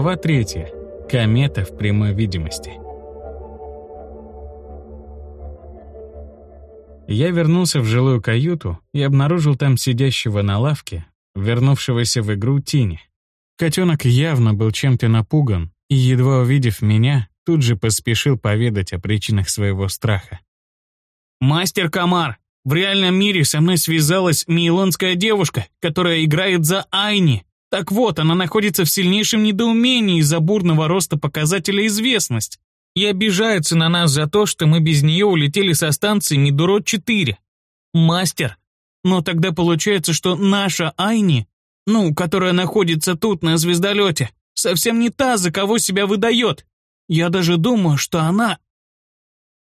Глава третья. Комета в прямой видимости. Я вернулся в жилую каюту и обнаружил там сидящего на лавке, вернувшегося в игру Тини. Котенок явно был чем-то напуган и, едва увидев меня, тут же поспешил поведать о причинах своего страха. «Мастер Камар, в реальном мире со мной связалась мейлонская девушка, которая играет за Айни. Так вот, она находится в сильнейшем недоумении из-за бурного роста показателя известность. И обижается на нас за то, что мы без нее улетели со станции Мидурод-4. Мастер, но тогда получается, что наша Айни, ну, которая находится тут на звездолете, совсем не та, за кого себя выдает. Я даже думаю, что она...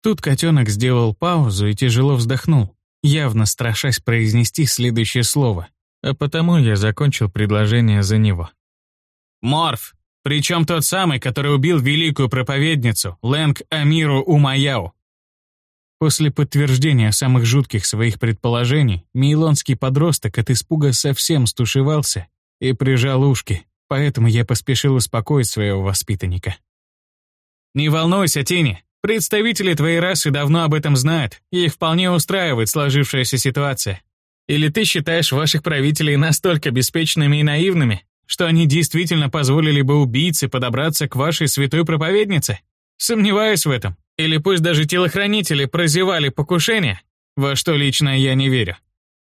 Тут котенок сделал паузу и тяжело вздохнул, явно страшась произнести следующее слово а потому я закончил предложение за него. «Морф, причем тот самый, который убил великую проповедницу Лэнг Амиру Умаяу». После подтверждения самых жутких своих предположений, мейлонский подросток от испуга совсем стушевался и прижал ушки, поэтому я поспешил успокоить своего воспитанника. «Не волнуйся, Тини, представители твоей расы давно об этом знают, и их вполне устраивает сложившаяся ситуация. Или ты считаешь ваших правителей настолько беспечными и наивными, что они действительно позволили бы убийце подобраться к вашей святой проповеднице? Сомневаюсь в этом. Или пусть даже телохранители прозевали покушение, во что лично я не верю.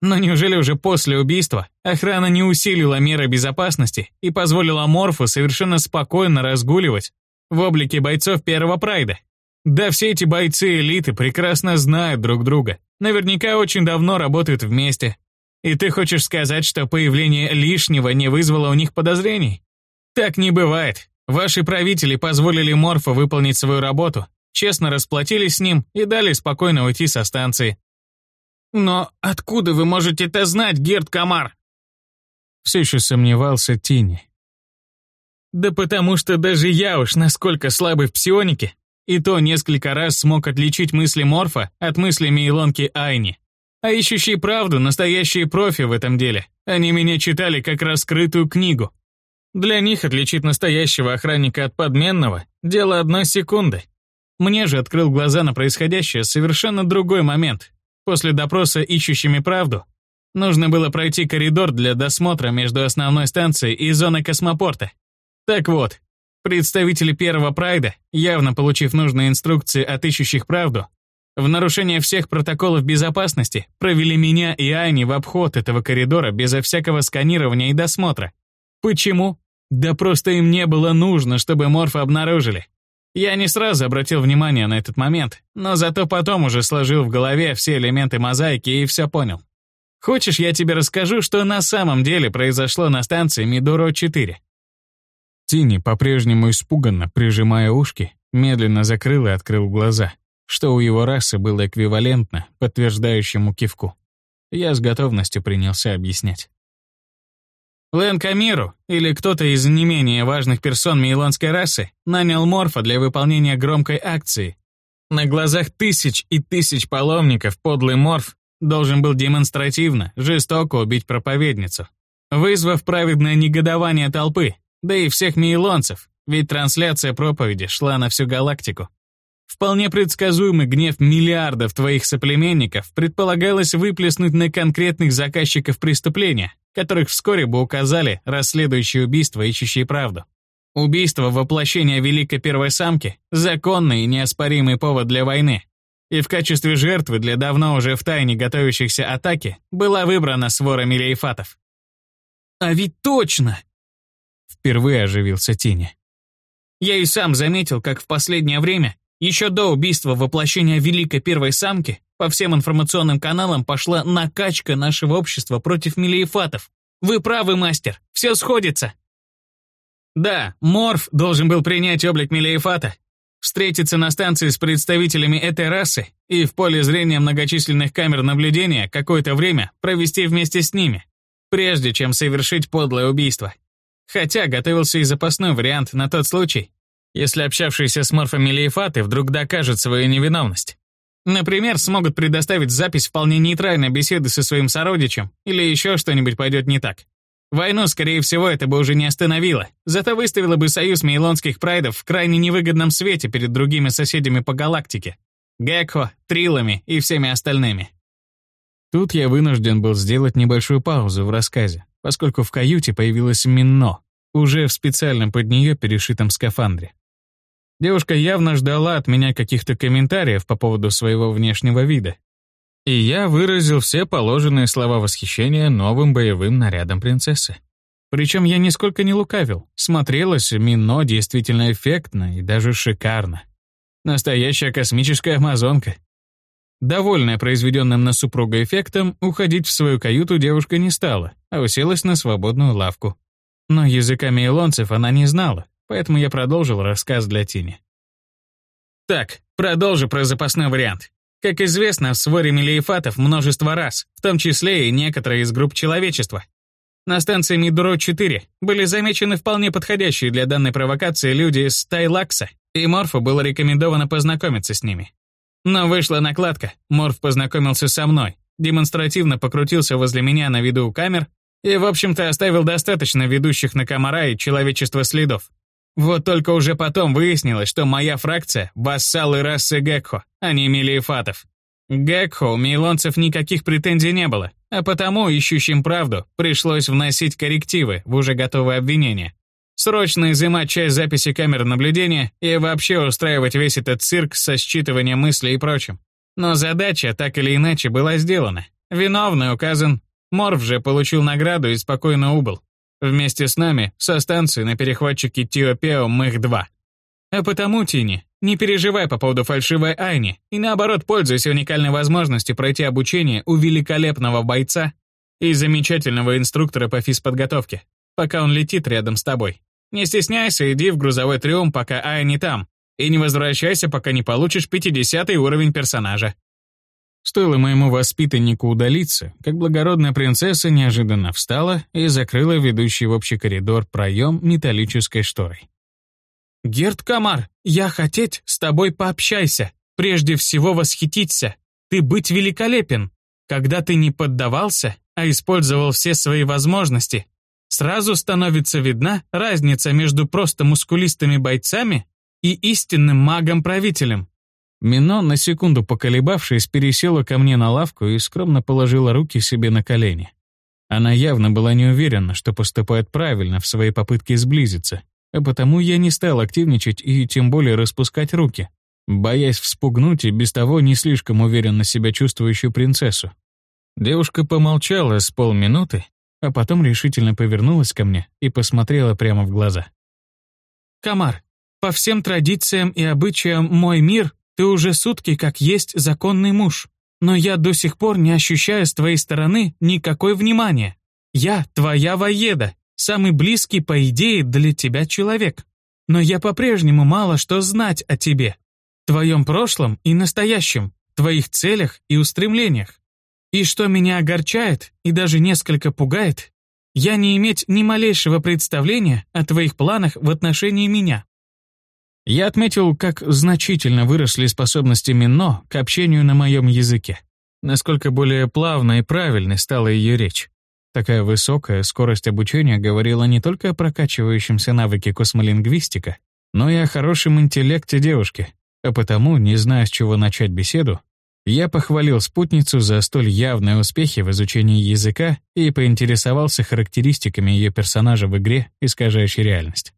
Но неужели уже после убийства охрана не усилила меры безопасности и позволила Морфу совершенно спокойно разгуливать в облике бойцов первого прайда? Да все эти бойцы элиты прекрасно знают друг друга. Наверняка очень давно работают вместе. И ты хочешь сказать, что появление лишнего не вызвало у них подозрений? Так не бывает. Ваши правители позволили Морфу выполнить свою работу, честно расплатились с ним и дали спокойно уйти со станции. Но откуда вы можете это знать, Герд Камар? Все еще сомневался Тини. Да потому что даже я уж насколько слабый в псионике, и то несколько раз смог отличить мысли Морфа от мыслей Мейлонки Айни. А ищущие правду настоящие профи в этом деле. Они меня читали как раскрытую книгу. Для них отличить настоящего охранника от подменного – дело одной секунды. Мне же открыл глаза на происходящее совершенно другой момент. После допроса ищущими правду нужно было пройти коридор для досмотра между основной станцией и зоной космопорта. Так вот, Представители первого прайда, явно получив нужные инструкции от ищущих правду, в нарушение всех протоколов безопасности провели меня и Ани в обход этого коридора безо всякого сканирования и досмотра. Почему? Да просто им не было нужно, чтобы морфа обнаружили. Я не сразу обратил внимание на этот момент, но зато потом уже сложил в голове все элементы мозаики и все понял. Хочешь, я тебе расскажу, что на самом деле произошло на станции Мидуро-4? Тини, по-прежнему испуганно, прижимая ушки, медленно закрыл и открыл глаза, что у его расы было эквивалентно подтверждающему кивку. Я с готовностью принялся объяснять. Лэн Камиру, или кто-то из не менее важных персон мейлонской расы, нанял Морфа для выполнения громкой акции. На глазах тысяч и тысяч паломников подлый Морф должен был демонстративно, жестоко убить проповедницу, вызвав праведное негодование толпы, да и всех мейлонцев, ведь трансляция проповеди шла на всю галактику. Вполне предсказуемый гнев миллиардов твоих соплеменников предполагалось выплеснуть на конкретных заказчиков преступления, которых вскоре бы указали расследующие убийства, ищущие правду. Убийство воплощения Великой Первой Самки — законный и неоспоримый повод для войны. И в качестве жертвы для давно уже втайне готовящихся атаки была выбрана свора милейфатов. «А ведь точно!» Впервые оживился Тини. Я и сам заметил, как в последнее время, еще до убийства воплощения Великой Первой Самки, по всем информационным каналам пошла накачка нашего общества против милиефатов. Вы правы, мастер, все сходится. Да, Морф должен был принять облик милиефата, встретиться на станции с представителями этой расы и в поле зрения многочисленных камер наблюдения какое-то время провести вместе с ними, прежде чем совершить подлое убийство. Хотя готовился и запасной вариант на тот случай, если общавшиеся с морфами Лейфаты вдруг докажут свою невиновность. Например, смогут предоставить запись вполне нейтральной беседы со своим сородичем или еще что-нибудь пойдет не так. Войну, скорее всего, это бы уже не остановило. Зато выставило бы союз мейлонских прайдов в крайне невыгодном свете перед другими соседями по галактике. Гекко, Трилами и всеми остальными. Тут я вынужден был сделать небольшую паузу в рассказе, поскольку в каюте появилась Минно, уже в специальном под нее перешитом скафандре. Девушка явно ждала от меня каких-то комментариев по поводу своего внешнего вида. И я выразил все положенные слова восхищения новым боевым нарядом принцессы. Причем я нисколько не лукавил. Смотрелась Мино действительно эффектно и даже шикарно. Настоящая космическая амазонка. Довольная произведенным на супруга эффектом, уходить в свою каюту девушка не стала, а уселась на свободную лавку. Но языка мейлонцев она не знала, поэтому я продолжил рассказ для Тини. Так, продолжу про запасной вариант. Как известно, в своре мелиефатов множество рас, в том числе и некоторые из групп человечества. На станции Мидро-4 были замечены вполне подходящие для данной провокации люди из Тайлакса, и Морфу было рекомендовано познакомиться с ними. Но вышла накладка, Морф познакомился со мной, демонстративно покрутился возле меня на виду у камер и, в общем-то, оставил достаточно ведущих на комара и человечество следов. Вот только уже потом выяснилось, что моя фракция — вассалы расы Гекхо, а не Мелиефатов. Гекхо у мейлонцев никаких претензий не было, а потому ищущим правду пришлось вносить коррективы в уже готовые обвинения. Срочно изымать часть записи камер наблюдения и вообще устраивать весь этот цирк со считыванием мыслей и прочим. Но задача так или иначе была сделана. Виновный указан. Морф же получил награду и спокойно убыл. Вместе с нами со станции на перехватчике Тиопео Мых-2. А потому, Тини, не переживай по поводу фальшивой Айни и наоборот пользуйся уникальной возможностью пройти обучение у великолепного бойца и замечательного инструктора по физподготовке, пока он летит рядом с тобой. Не стесняйся, иди в грузовой трюм, пока Ая не там, и не возвращайся, пока не получишь 50 уровень персонажа. Стоило моему воспитаннику удалиться, как благородная принцесса неожиданно встала и закрыла ведущий в общий коридор проем металлической шторой. «Герд Камар, я хотеть с тобой пообщайся, прежде всего восхититься. Ты быть великолепен. Когда ты не поддавался, а использовал все свои возможности, сразу становится видна разница между просто мускулистыми бойцами и истинным магом-правителем. Мино, на секунду поколебавшись, пересела ко мне на лавку и скромно положила руки себе на колени. Она явно была не уверена, что поступает правильно в своей попытке сблизиться, а потому я не стал активничать и тем более распускать руки, боясь вспугнуть и без того не слишком уверенно себя чувствующую принцессу. Девушка помолчала с полминуты, а потом решительно повернулась ко мне и посмотрела прямо в глаза. «Камар, по всем традициям и обычаям мой мир, ты уже сутки как есть законный муж, но я до сих пор не ощущаю с твоей стороны никакой внимания. Я твоя воеда, самый близкий, по идее, для тебя человек. Но я по-прежнему мало что знать о тебе, твоем прошлом и настоящем, твоих целях и устремлениях. И что меня огорчает и даже несколько пугает, я не иметь ни малейшего представления о твоих планах в отношении меня. Я отметил, как значительно выросли способности Мино к общению на моем языке. Насколько более плавной и правильной стала ее речь. Такая высокая скорость обучения говорила не только о прокачивающемся навыке космолингвистика, но и о хорошем интеллекте девушки. А потому, не зная, с чего начать беседу, я похвалил спутницу за столь явные успехи в изучении языка и поинтересовался характеристиками ее персонажа в игре, искажающей реальность.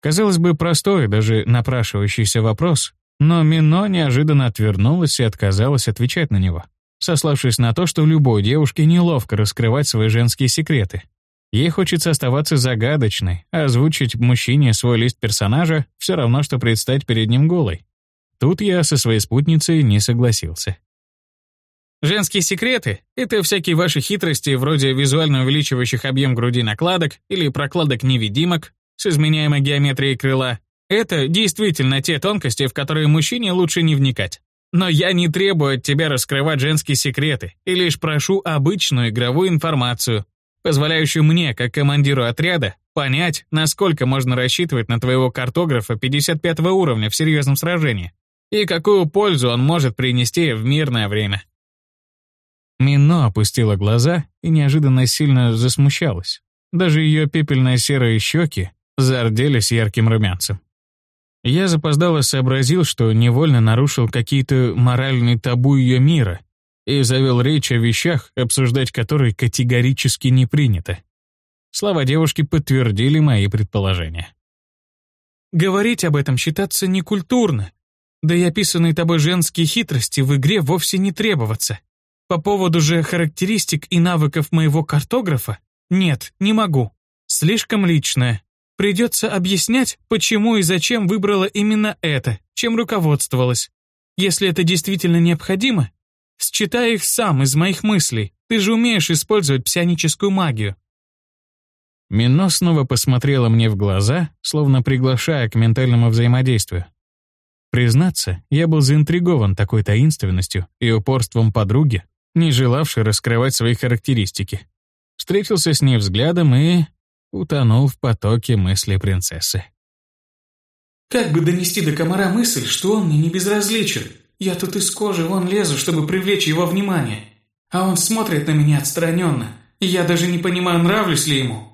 Казалось бы, простой, даже напрашивающийся вопрос, но Мино неожиданно отвернулась и отказалась отвечать на него, сославшись на то, что любой девушке неловко раскрывать свои женские секреты. Ей хочется оставаться загадочной, а озвучить мужчине свой лист персонажа все равно, что предстать перед ним голой. Тут я со своей спутницей не согласился. Женские секреты — это всякие ваши хитрости вроде визуально увеличивающих объем груди накладок или прокладок-невидимок с изменяемой геометрией крыла. Это действительно те тонкости, в которые мужчине лучше не вникать. Но я не требую от тебя раскрывать женские секреты и лишь прошу обычную игровую информацию, позволяющую мне, как командиру отряда, понять, насколько можно рассчитывать на твоего картографа 55 уровня в серьезном сражении и какую пользу он может принести в мирное время. Мино опустила глаза и неожиданно сильно засмущалась. Даже ее пепельно-серые щеки зарделись ярким румянцем. Я запоздало сообразил, что невольно нарушил какие-то моральные табу ее мира и завел речь о вещах, обсуждать которые категорически не принято. Слова девушки подтвердили мои предположения. Говорить об этом считаться некультурно. Да и описанные тобой женские хитрости в игре вовсе не требоваться. По поводу же характеристик и навыков моего картографа, нет, не могу. Слишком личное. Придется объяснять, почему и зачем выбрала именно это, чем руководствовалась. Если это действительно необходимо, считай их сам из моих мыслей. Ты же умеешь использовать псионическую магию. Мино снова посмотрела мне в глаза, словно приглашая к ментальному взаимодействию. Признаться, я был заинтригован такой таинственностью и упорством подруги, не желавшей раскрывать свои характеристики. Встретился с ней взглядом и утонул в потоке мысли принцессы. «Как бы донести до комара мысль, что он мне не безразличен? Я тут из кожи вон лезу, чтобы привлечь его внимание. А он смотрит на меня отстраненно, и я даже не понимаю, нравлюсь ли ему.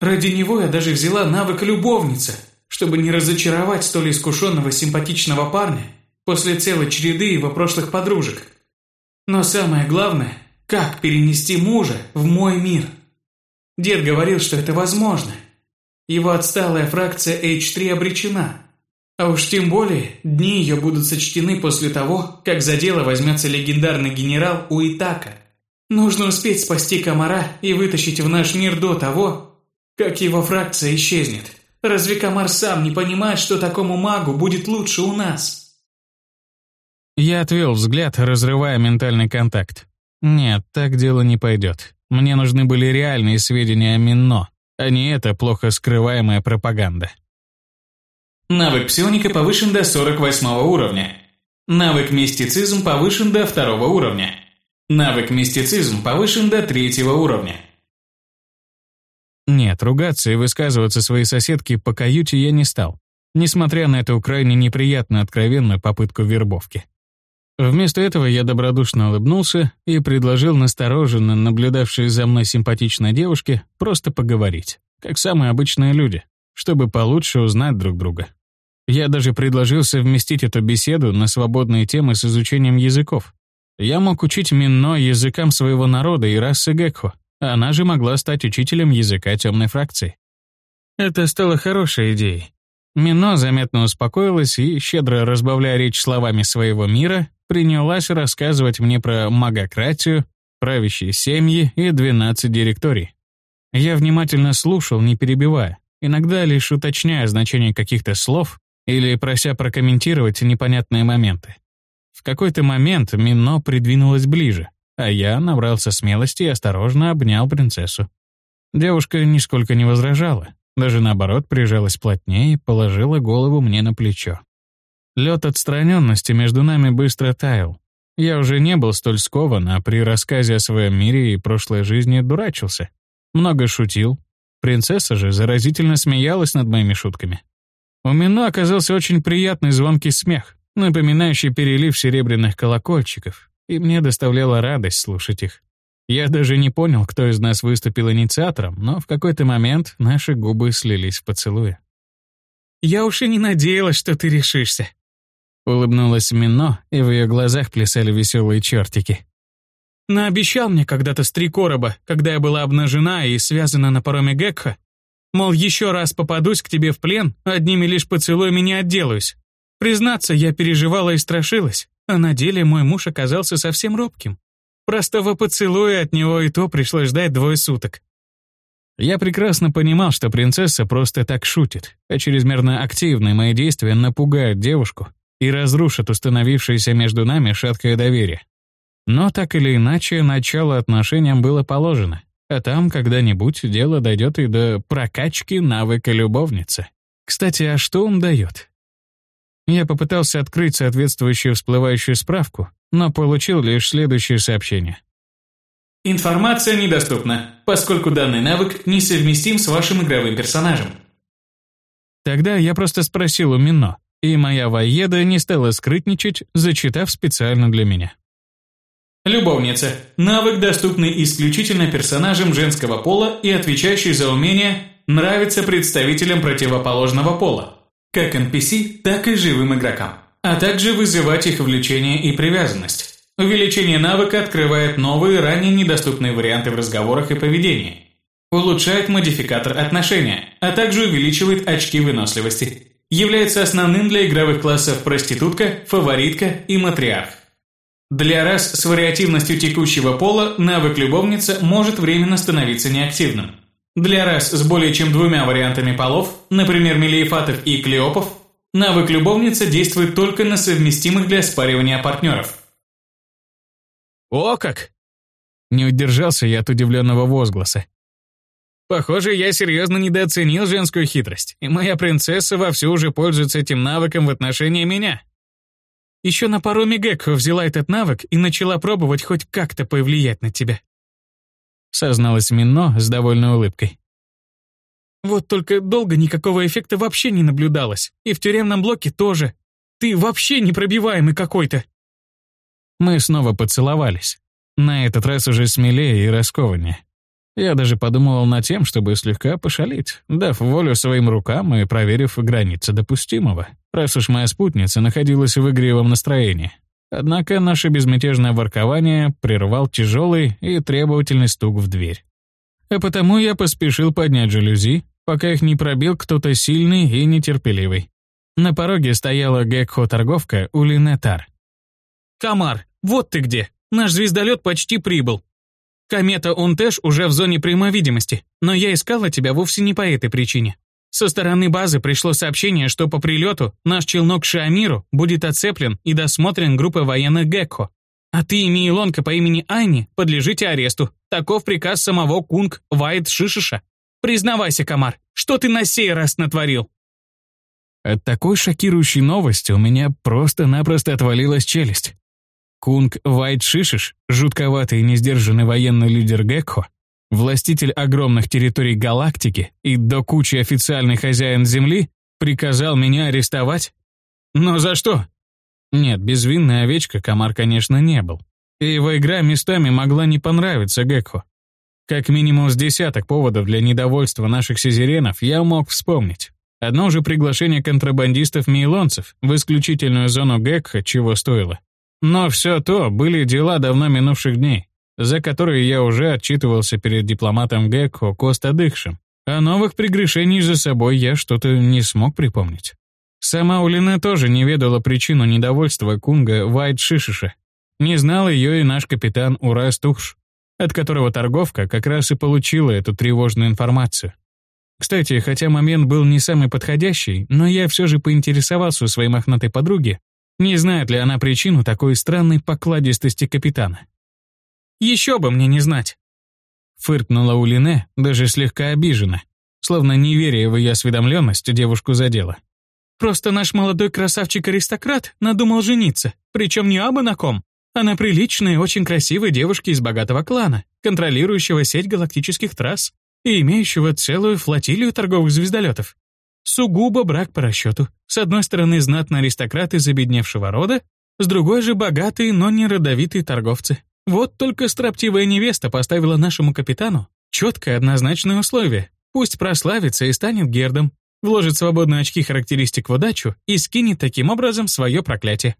Ради него я даже взяла навык любовница, чтобы не разочаровать столь искушенного симпатичного парня после целой череды его прошлых подружек. Но самое главное, как перенести мужа в мой мир. Дед говорил, что это возможно. Его отсталая фракция H3 обречена. А уж тем более, дни ее будут сочтены после того, как за дело возьмется легендарный генерал Уитака. Нужно успеть спасти комара и вытащить в наш мир до того, как его фракция исчезнет? Разве Камар сам не понимает, что такому магу будет лучше у нас? Я отвел взгляд, разрывая ментальный контакт. Нет, так дело не пойдет. Мне нужны были реальные сведения о Минно, а не эта плохо скрываемая пропаганда. Навык псионика повышен до 48 уровня. Навык мистицизм повышен до 2 уровня. Навык мистицизм повышен до 3 уровня. Нет, ругаться и высказываться своей соседке по каюте я не стал, несмотря на эту крайне неприятную откровенную попытку вербовки. Вместо этого я добродушно улыбнулся и предложил настороженно наблюдавшей за мной симпатичной девушке просто поговорить, как самые обычные люди, чтобы получше узнать друг друга. Я даже предложил совместить эту беседу на свободные темы с изучением языков. Я мог учить Минно языкам своего народа и расы Гекхо, она же могла стать учителем языка темной фракции. Это стало хорошей идеей. Мино заметно успокоилась и, щедро разбавляя речь словами своего мира, принялась рассказывать мне про магократию, правящие семьи и 12 директорий. Я внимательно слушал, не перебивая, иногда лишь уточняя значение каких-то слов или прося прокомментировать непонятные моменты. В какой-то момент Мино придвинулась ближе, а я набрался смелости и осторожно обнял принцессу. Девушка нисколько не возражала, даже наоборот прижалась плотнее и положила голову мне на плечо. Лед отстраненности между нами быстро таял. Я уже не был столь скован, а при рассказе о своем мире и прошлой жизни дурачился. Много шутил. Принцесса же заразительно смеялась над моими шутками. У Мино оказался очень приятный звонкий смех, напоминающий перелив серебряных колокольчиков, и мне доставляло радость слушать их. Я даже не понял, кто из нас выступил инициатором, но в какой-то момент наши губы слились в поцелуе. «Я уж и не надеялась, что ты решишься», — улыбнулась Мино, и в ее глазах плясали веселые чертики. «Наобещал мне когда-то стрекороба, когда я была обнажена и связана на пароме Гекха, мол, еще раз попадусь к тебе в плен, одними лишь поцелуями не отделаюсь. Признаться, я переживала и страшилась. А на деле мой муж оказался совсем робким. Простого поцелуя от него и то пришлось ждать двое суток. Я прекрасно понимал, что принцесса просто так шутит, а чрезмерно активные мои действия напугают девушку и разрушат установившееся между нами шаткое доверие. Но так или иначе, начало отношениям было положено, а там когда-нибудь дело дойдет и до прокачки навыка любовницы. Кстати, а что он дает? Я попытался открыть соответствующую всплывающую справку, но получил лишь следующее сообщение. Информация недоступна, поскольку данный навык несовместим с вашим игровым персонажем. Тогда я просто спросил у Мино, и моя воеда не стала скрытничать, зачитав специально для меня. Любовница. Навык, доступный исключительно персонажам женского пола и отвечающий за умение нравится представителям противоположного пола. Как NPC, так и живым игрокам. А также вызывать их влечение и привязанность. Увеличение навыка открывает новые, ранее недоступные варианты в разговорах и поведении. Улучшает модификатор отношения, а также увеличивает очки выносливости. Является основным для игровых классов проститутка, фаворитка и матриарх. Для рас с вариативностью текущего пола навык любовница может временно становиться неактивным. Для рас с более чем двумя вариантами полов, например, мелиефатов и клеопов, навык любовница действует только на совместимых для спаривания партнеров. «О как!» Не удержался я от удивленного возгласа. Похоже, я серьезно недооценил женскую хитрость, и моя принцесса вовсю уже пользуется этим навыком в отношении меня. Еще на пару Гекко взяла этот навык и начала пробовать хоть как-то повлиять на тебя. Созналась Мино с довольной улыбкой. Вот только долго никакого эффекта вообще не наблюдалось. И в тюремном блоке тоже. Ты вообще непробиваемый какой-то. Мы снова поцеловались. На этот раз уже смелее и раскованнее. Я даже подумывал над тем, чтобы слегка пошалить, дав волю своим рукам и проверив границы допустимого, раз уж моя спутница находилась в игривом настроении. Однако наше безмятежное воркование прервал тяжелый и требовательный стук в дверь. А потому я поспешил поднять жалюзи, пока их не пробил кто-то сильный и нетерпеливый. На пороге стояла Гекхо-торговка Улинетар. «Камар, вот ты где! Наш звездолет почти прибыл!» Комета Унтэш уже в зоне прямой видимости, но я искала тебя вовсе не по этой причине. Со стороны базы пришло сообщение, что по прилету наш челнок Шиамиру будет оцеплен и досмотрен группой военных Гекко. А ты и Мейлонка по имени Айни подлежите аресту. Таков приказ самого Кунг Вайт Шишиша. Признавайся, Камар, что ты на сей раз натворил? От такой шокирующей новости у меня просто-напросто отвалилась челюсть. Кунг Вайт Шишиш, жутковатый и несдержанный военный лидер Гекхо, властитель огромных территорий галактики и до кучи официальный хозяин Земли, приказал меня арестовать? Но за что? Нет, безвинная овечка Комар, конечно, не был. И его игра местами могла не понравиться Гекхо. Как минимум с десяток поводов для недовольства наших сизеренов я мог вспомнить. Одно же приглашение контрабандистов-мейлонцев в исключительную зону Гекха чего стоило. Но все то были дела давно минувших дней, за которые я уже отчитывался перед дипломатом Гекко Коста Дыхшем. А новых прегрешений за собой я что-то не смог припомнить. Сама Улина тоже не ведала причину недовольства Кунга Вайт Шишиша. Не знал ее и наш капитан Урас Тухш, от которого торговка как раз и получила эту тревожную информацию. Кстати, хотя момент был не самый подходящий, но я все же поинтересовался у своей мохнатой подруги, не знает ли она причину такой странной покладистости капитана? «Еще бы мне не знать!» Фыркнула Улине, даже слегка обижена, словно неверие в ее осведомленность девушку задела. «Просто наш молодой красавчик-аристократ надумал жениться, причем не абы на ком, а на приличной очень красивой девушке из богатого клана, контролирующего сеть галактических трасс и имеющего целую флотилию торговых звездолетов. Сугубо брак по расчету. С одной стороны, знатные аристократы забедневшего рода, с другой же богатые, но не родовитые торговцы. Вот только строптивая невеста поставила нашему капитану четкое однозначное условие. Пусть прославится и станет гердом, вложит свободные очки характеристик в удачу и скинет таким образом свое проклятие.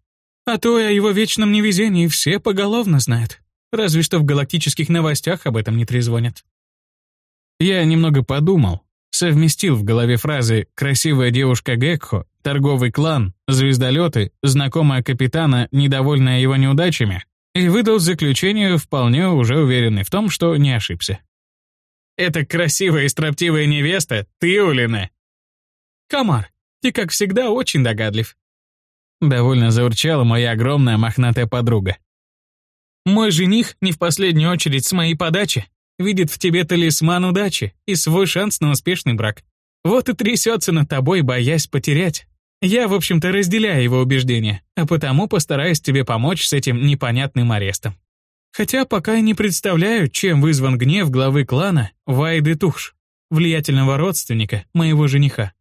А то и о его вечном невезении все поголовно знают. Разве что в галактических новостях об этом не трезвонят. Я немного подумал, совместил в голове фразы «красивая девушка Гекхо», «торговый клан», «звездолеты», «знакомая капитана, недовольная его неудачами» и выдал заключение, вполне уже уверенный в том, что не ошибся. «Это красивая и строптивая невеста, ты, Улина!» «Комар, ты, как всегда, очень догадлив», Довольно заурчала моя огромная мохнатая подруга. «Мой жених не в последнюю очередь с моей подачи видит в тебе талисман удачи и свой шанс на успешный брак. Вот и трясется над тобой, боясь потерять. Я, в общем-то, разделяю его убеждения, а потому постараюсь тебе помочь с этим непонятным арестом. Хотя пока не представляю, чем вызван гнев главы клана Вайды Тухш, влиятельного родственника моего жениха.